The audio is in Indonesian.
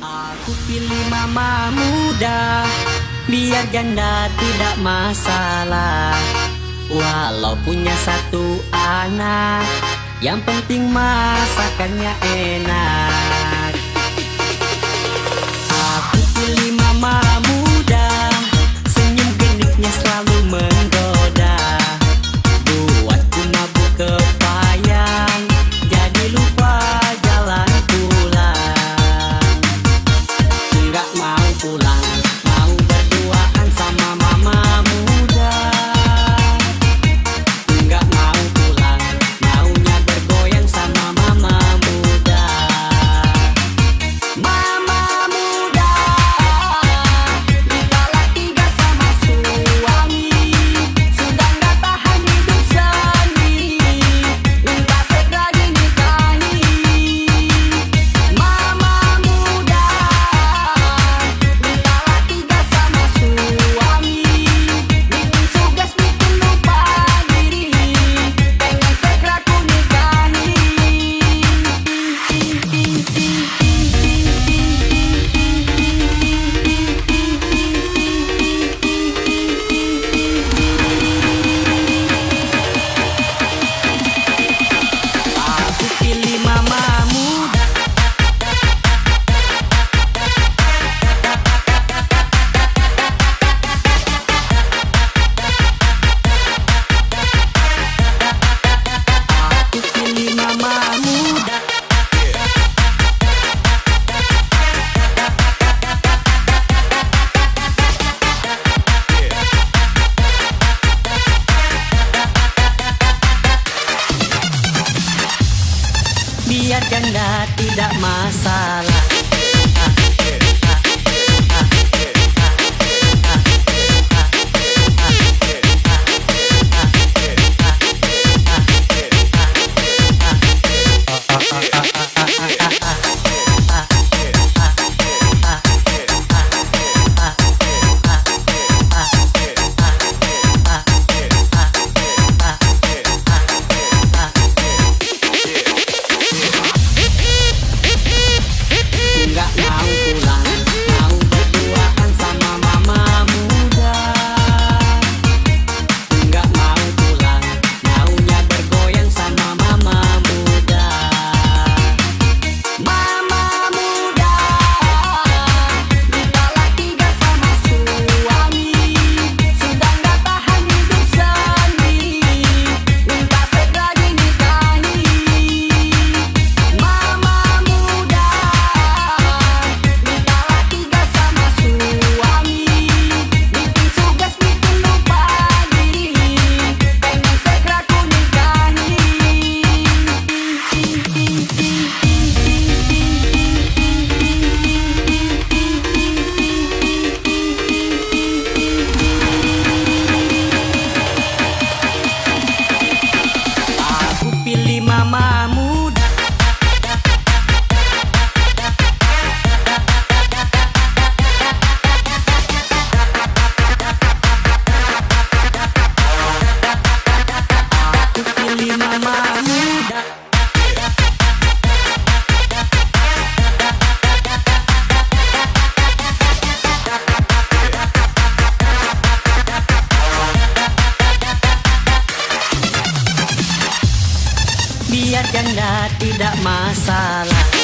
Aku pilih mama muda Biar janda tidak masalah. Walau punya satu anak Yang penting masakannya enak janda tidak masalah. Biar janda tidak masalah.